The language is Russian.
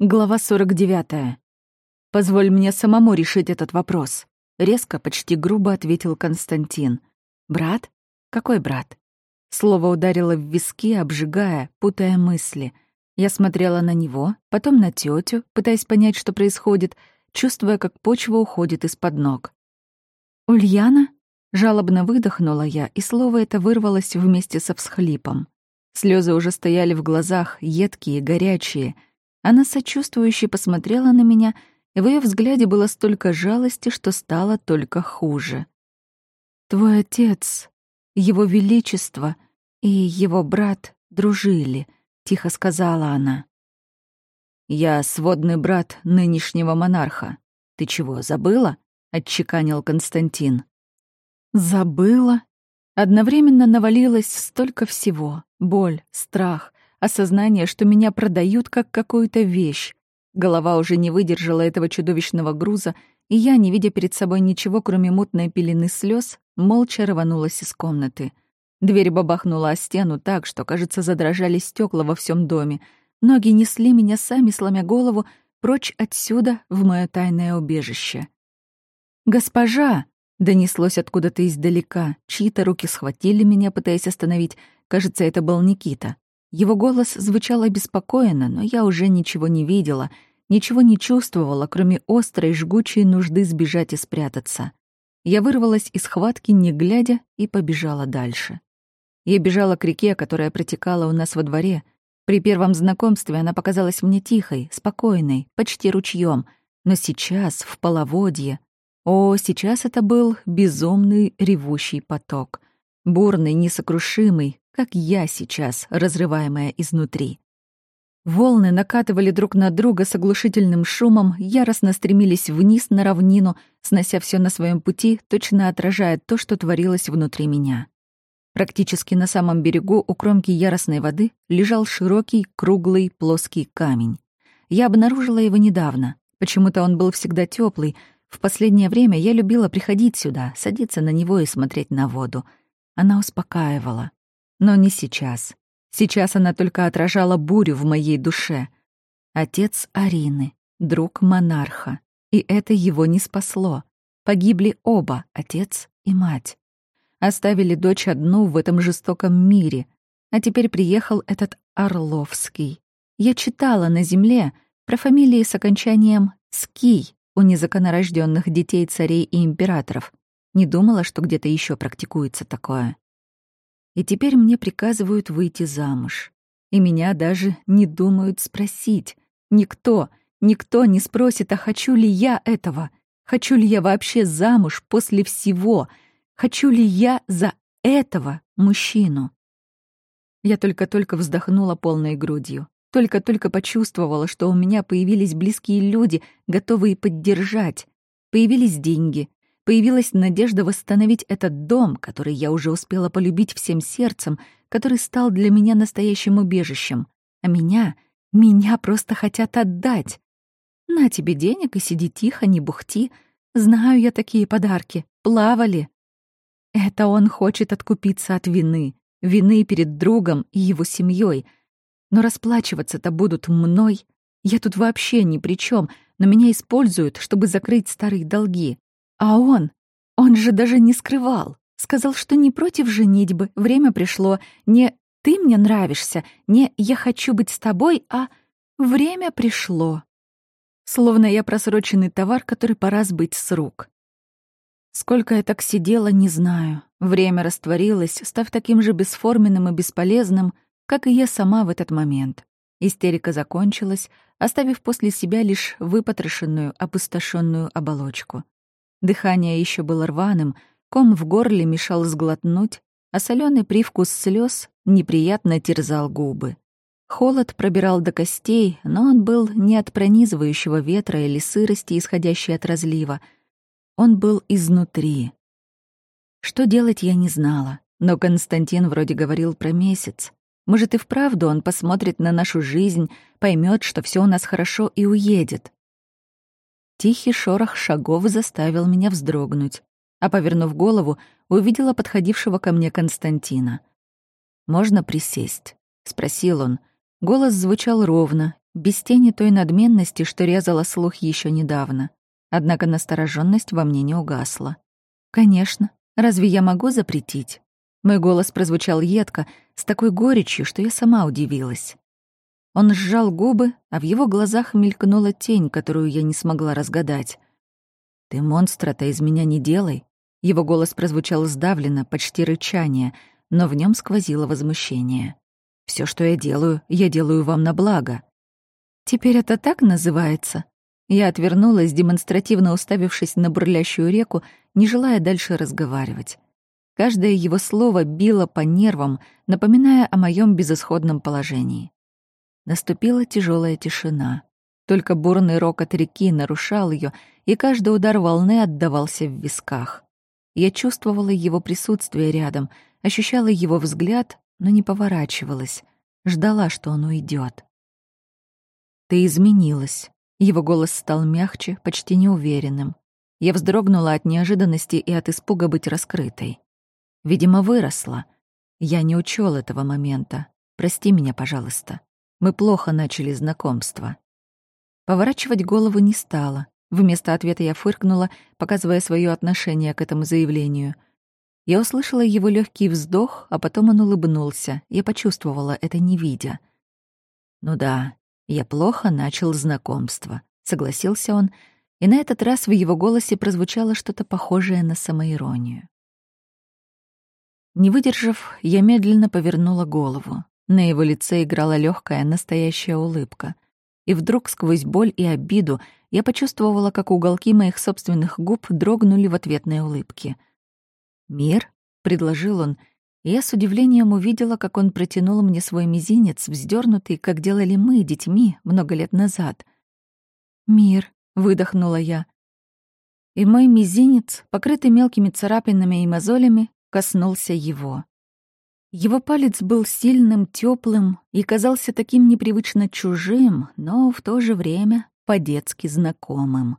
Глава 49. «Позволь мне самому решить этот вопрос», — резко, почти грубо ответил Константин. «Брат? Какой брат?» Слово ударило в виски, обжигая, путая мысли. Я смотрела на него, потом на тетю, пытаясь понять, что происходит, чувствуя, как почва уходит из-под ног. «Ульяна?» — жалобно выдохнула я, и слово это вырвалось вместе со всхлипом. Слезы уже стояли в глазах, едкие, горячие — она сочувствующе посмотрела на меня, и в ее взгляде было столько жалости, что стало только хуже. «Твой отец, его величество и его брат дружили», — тихо сказала она. «Я сводный брат нынешнего монарха. Ты чего, забыла?» — отчеканил Константин. «Забыла?» Одновременно навалилось столько всего — боль, страх, осознание, что меня продают как какую-то вещь. Голова уже не выдержала этого чудовищного груза, и я, не видя перед собой ничего, кроме мутной пелены слез, молча рванулась из комнаты. Дверь бабахнула о стену так, что, кажется, задрожали стекла во всем доме. Ноги несли меня сами, сломя голову, прочь отсюда, в мое тайное убежище. «Госпожа!» — донеслось откуда-то издалека. Чьи-то руки схватили меня, пытаясь остановить. Кажется, это был Никита. Его голос звучал обеспокоенно, но я уже ничего не видела, ничего не чувствовала, кроме острой, жгучей нужды сбежать и спрятаться. Я вырвалась из схватки, не глядя, и побежала дальше. Я бежала к реке, которая протекала у нас во дворе. При первом знакомстве она показалась мне тихой, спокойной, почти ручьем, но сейчас, в половодье... О, сейчас это был безумный ревущий поток. Бурный, несокрушимый, как я сейчас, разрываемая изнутри. Волны накатывали друг на друга с оглушительным шумом, яростно стремились вниз на равнину, снося все на своем пути, точно отражая то, что творилось внутри меня. Практически на самом берегу у кромки яростной воды лежал широкий, круглый, плоский камень. Я обнаружила его недавно. Почему-то он был всегда теплый. В последнее время я любила приходить сюда, садиться на него и смотреть на воду. Она успокаивала. Но не сейчас. Сейчас она только отражала бурю в моей душе. Отец Арины, друг монарха. И это его не спасло. Погибли оба, отец и мать. Оставили дочь одну в этом жестоком мире. А теперь приехал этот Орловский. Я читала на земле про фамилии с окончанием «ский» у незаконнорожденных детей царей и императоров. Не думала, что где-то еще практикуется такое. И теперь мне приказывают выйти замуж. И меня даже не думают спросить. Никто, никто не спросит, а хочу ли я этого? Хочу ли я вообще замуж после всего? Хочу ли я за этого мужчину? Я только-только вздохнула полной грудью. Только-только почувствовала, что у меня появились близкие люди, готовые поддержать. Появились деньги, Появилась надежда восстановить этот дом, который я уже успела полюбить всем сердцем, который стал для меня настоящим убежищем. А меня, меня просто хотят отдать. На тебе денег и сиди тихо, не бухти. Знаю я такие подарки. Плавали. Это он хочет откупиться от вины. Вины перед другом и его семьей. Но расплачиваться-то будут мной. Я тут вообще ни при чем, но меня используют, чтобы закрыть старые долги. А он, он же даже не скрывал. Сказал, что не против женитьбы, время пришло. Не «ты мне нравишься», не «я хочу быть с тобой», а «время пришло». Словно я просроченный товар, который пора сбыть с рук. Сколько я так сидела, не знаю. Время растворилось, став таким же бесформенным и бесполезным, как и я сама в этот момент. Истерика закончилась, оставив после себя лишь выпотрошенную, опустошенную оболочку. Дыхание еще было рваным, ком в горле мешал сглотнуть, а соленый привкус слез неприятно терзал губы. Холод пробирал до костей, но он был не от пронизывающего ветра или сырости, исходящей от разлива. Он был изнутри. Что делать, я не знала, но Константин вроде говорил про месяц. Может, и вправду он посмотрит на нашу жизнь, поймет, что все у нас хорошо и уедет. Тихий шорох шагов заставил меня вздрогнуть, а, повернув голову, увидела подходившего ко мне Константина. «Можно присесть?» — спросил он. Голос звучал ровно, без тени той надменности, что резала слух еще недавно. Однако настороженность во мне не угасла. «Конечно. Разве я могу запретить?» Мой голос прозвучал едко, с такой горечью, что я сама удивилась. Он сжал губы, а в его глазах мелькнула тень, которую я не смогла разгадать. «Ты монстра-то из меня не делай!» Его голос прозвучал сдавленно, почти рычание, но в нем сквозило возмущение. Все, что я делаю, я делаю вам на благо». «Теперь это так называется?» Я отвернулась, демонстративно уставившись на бурлящую реку, не желая дальше разговаривать. Каждое его слово било по нервам, напоминая о моем безысходном положении. Наступила тяжелая тишина. Только бурный рокот реки нарушал ее, и каждый удар волны отдавался в висках. Я чувствовала его присутствие рядом, ощущала его взгляд, но не поворачивалась, ждала, что он уйдет. «Ты изменилась». Его голос стал мягче, почти неуверенным. Я вздрогнула от неожиданности и от испуга быть раскрытой. Видимо, выросла. Я не учел этого момента. Прости меня, пожалуйста. Мы плохо начали знакомство. Поворачивать голову не стала. Вместо ответа я фыркнула, показывая свое отношение к этому заявлению — я услышала его легкий вздох, а потом он улыбнулся. Я почувствовала это, не видя. «Ну да, я плохо начал знакомство», — согласился он, и на этот раз в его голосе прозвучало что-то похожее на самоиронию. Не выдержав, я медленно повернула голову. На его лице играла легкая, настоящая улыбка. И вдруг сквозь боль и обиду я почувствовала, как уголки моих собственных губ дрогнули в ответной улыбке — «Мир?» — предложил он, и я с удивлением увидела, как он протянул мне свой мизинец, вздернутый, как делали мы, детьми, много лет назад. «Мир», — выдохнула я. И мой мизинец, покрытый мелкими царапинами и мозолями, коснулся его. Его палец был сильным, теплым и казался таким непривычно чужим, но в то же время по-детски знакомым.